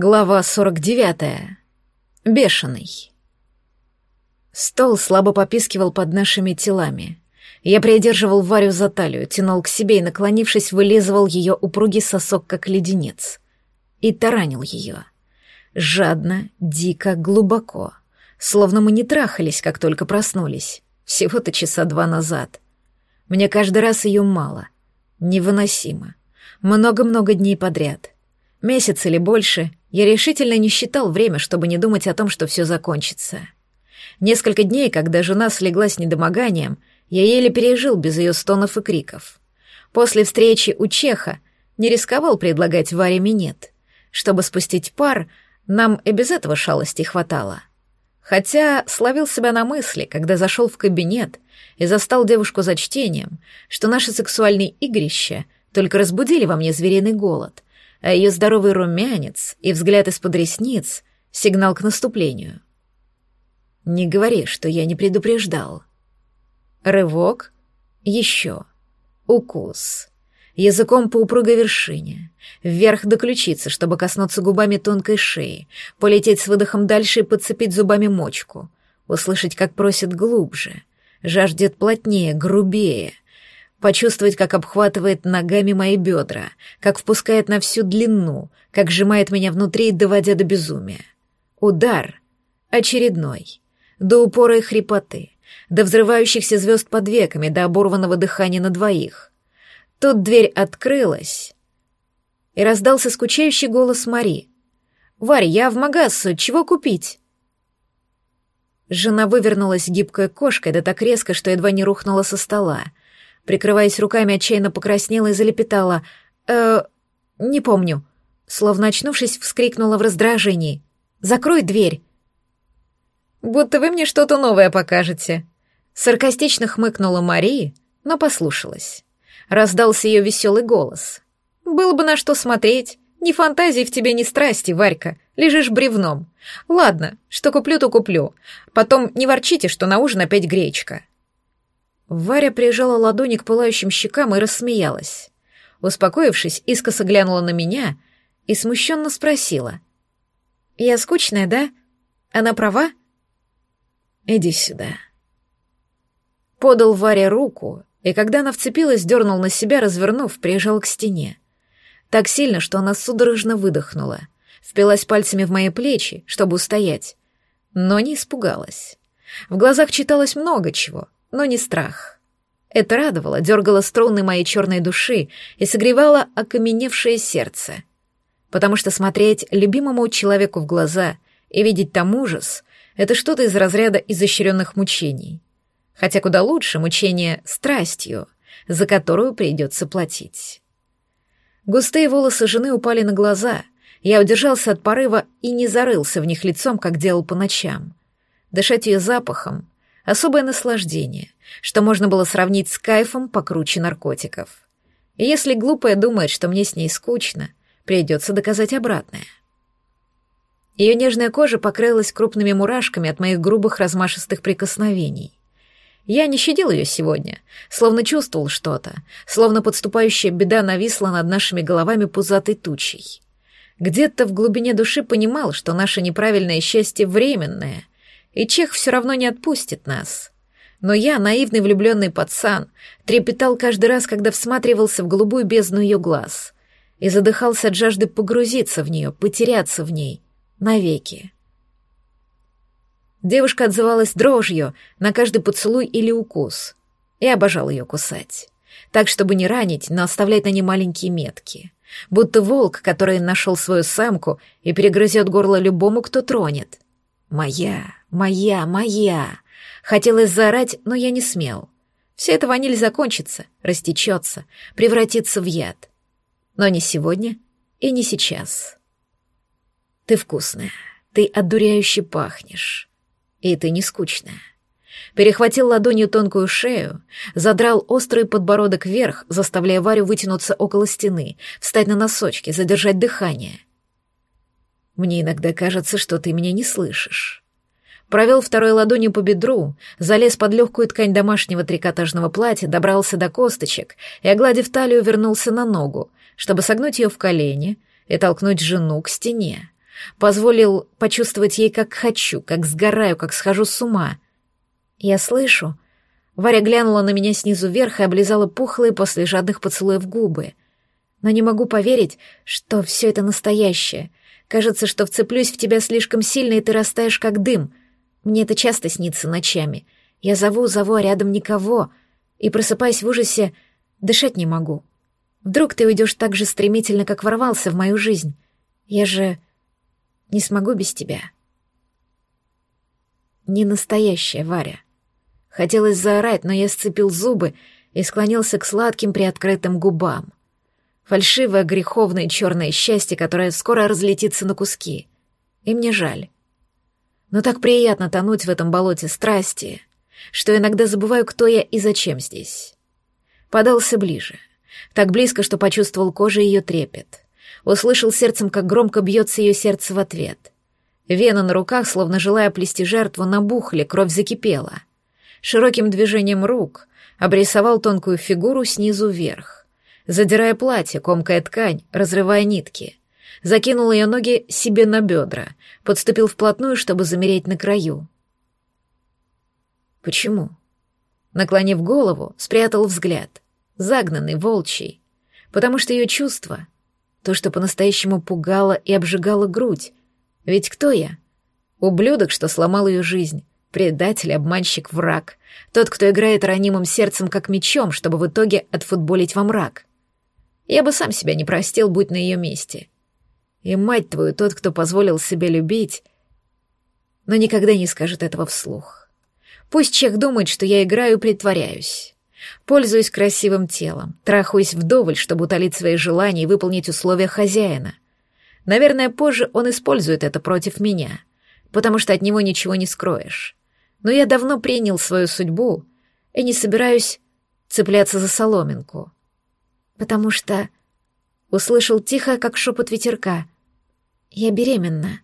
Глава 49. Бешеный. Стол слабо попискивал под нашими телами. Я придерживал Варю за талию, тянул к себе и, наклонившись, вылизывал ее упругий сосок, как леденец. И таранил ее. Жадно, дико, глубоко. Словно мы не трахались, как только проснулись. Всего-то часа два назад. Мне каждый раз ее мало. Невыносимо. Много-много дней подряд. Месяц или больше — я решительно не считал время, чтобы не думать о том, что все закончится. Несколько дней, когда жена слегла недомоганием, я еле пережил без ее стонов и криков. После встречи у Чеха не рисковал предлагать Варе минет. Чтобы спустить пар, нам и без этого шалости хватало. Хотя словил себя на мысли, когда зашел в кабинет и застал девушку за чтением, что наши сексуальные игрища только разбудили во мне звериный голод — а ее здоровый румянец и взгляд из-под ресниц — сигнал к наступлению. Не говори, что я не предупреждал. Рывок, еще, укус. Языком по упругой вершине, вверх до ключицы, чтобы коснуться губами тонкой шеи, полететь с выдохом дальше и подцепить зубами мочку, услышать, как просит глубже, жаждет плотнее, грубее — почувствовать, как обхватывает ногами мои бедра, как впускает на всю длину, как сжимает меня внутри, доводя до безумия. Удар. Очередной. До упора и хрипоты. До взрывающихся звезд под веками, до оборванного дыхания на двоих. Тут дверь открылась, и раздался скучающий голос Мари. «Варь, я в магассу, чего купить?» Жена вывернулась гибкой кошкой, да так резко, что едва не рухнула со стола — Прикрываясь руками, отчаянно покраснела и залепетала. «Э, не помню». Словно очнувшись, вскрикнула в раздражении. «Закрой дверь!» «Будто вы мне что-то новое покажете». Саркастично хмыкнула Мария, но послушалась. Раздался ее веселый голос. «Было бы на что смотреть. Ни фантазии в тебе, ни страсти, Варька. Лежишь бревном. Ладно, что куплю, то куплю. Потом не ворчите, что на ужин опять гречка. Варя прижала ладони к пылающим щекам и рассмеялась. Успокоившись, искоса глянула на меня и смущенно спросила. «Я скучная, да? Она права?» «Иди сюда». Подал Варе руку, и когда она вцепилась, дернул на себя, развернув, прижал к стене. Так сильно, что она судорожно выдохнула, впилась пальцами в мои плечи, чтобы устоять, но не испугалась. В глазах читалось много чего — но не страх. Это радовало, дергало струны моей черной души и согревало окаменевшее сердце. Потому что смотреть любимому человеку в глаза и видеть там ужас — это что-то из разряда изощренных мучений. Хотя куда лучше мучение страстью, за которую придется платить. Густые волосы жены упали на глаза. Я удержался от порыва и не зарылся в них лицом, как делал по ночам. Дышать ее запахом, особое наслаждение, что можно было сравнить с кайфом покруче наркотиков. И если глупая думает, что мне с ней скучно, придется доказать обратное. Ее нежная кожа покрылась крупными мурашками от моих грубых размашистых прикосновений. Я не щадил ее сегодня, словно чувствовал что-то, словно подступающая беда нависла над нашими головами пузатой тучей. Где-то в глубине души понимал, что наше неправильное счастье временное — и Чех все равно не отпустит нас. Но я, наивный влюбленный пацан, трепетал каждый раз, когда всматривался в голубую бездну ее глаз и задыхался от жажды погрузиться в нее, потеряться в ней навеки. Девушка отзывалась дрожью на каждый поцелуй или укус. Я обожал ее кусать. Так, чтобы не ранить, но оставлять на ней маленькие метки. Будто волк, который нашел свою самку и перегрызет горло любому, кто тронет. Моя. Моя, моя. Хотелось заорать, но я не смел. Вся эта ваниль закончится, растечется, превратится в яд. Но не сегодня и не сейчас. Ты вкусная, ты одуряюще пахнешь. И ты не скучная. Перехватил ладонью тонкую шею, задрал острый подбородок вверх, заставляя Варю вытянуться около стены, встать на носочки, задержать дыхание. Мне иногда кажется, что ты меня не слышишь провел второй ладонью по бедру, залез под легкую ткань домашнего трикотажного платья, добрался до косточек и, огладив талию, вернулся на ногу, чтобы согнуть ее в колени и толкнуть жену к стене. позволил почувствовать ей, как хочу, как сгораю, как схожу с ума. Я слышу. Варя глянула на меня снизу вверх и облизала пухлые после жадных поцелуев губы. Но не могу поверить, что все это настоящее. Кажется, что вцеплюсь в тебя слишком сильно, и ты растаешь, как дым. Мне это часто снится ночами. Я зову, зову, а рядом никого. И, просыпаясь в ужасе, дышать не могу. Вдруг ты уйдешь так же стремительно, как ворвался в мою жизнь. Я же не смогу без тебя. Не настоящая Варя. Хотелось заорать, но я сцепил зубы и склонился к сладким приоткрытым губам. Фальшивое, греховное черное счастье, которое скоро разлетится на куски. И мне жаль. Но так приятно тонуть в этом болоте страсти, что иногда забываю, кто я и зачем здесь. Подался ближе. Так близко, что почувствовал кожей ее трепет. Услышал сердцем, как громко бьется ее сердце в ответ. Вены на руках, словно желая плести жертву, набухли, кровь закипела. Широким движением рук обрисовал тонкую фигуру снизу вверх. Задирая платье, комкая ткань, разрывая нитки. Закинул ее ноги себе на бедра, подступил вплотную, чтобы замереть на краю. Почему? Наклонив голову, спрятал взгляд. Загнанный, волчий. Потому что ее чувство — то, что по-настоящему пугало и обжигало грудь. Ведь кто я? Ублюдок, что сломал ее жизнь. Предатель, обманщик, враг. Тот, кто играет ранимым сердцем как мечом, чтобы в итоге отфутболить во мрак. Я бы сам себя не простил, будь на ее месте. И мать твою, тот, кто позволил себе любить, но никогда не скажет этого вслух. Пусть Чех думает, что я играю и притворяюсь. Пользуюсь красивым телом, трахаюсь вдоволь, чтобы утолить свои желания и выполнить условия хозяина. Наверное, позже он использует это против меня, потому что от него ничего не скроешь. Но я давно принял свою судьбу и не собираюсь цепляться за соломинку. Потому что... Услышал тихо, как шепот ветерка. Я беременна.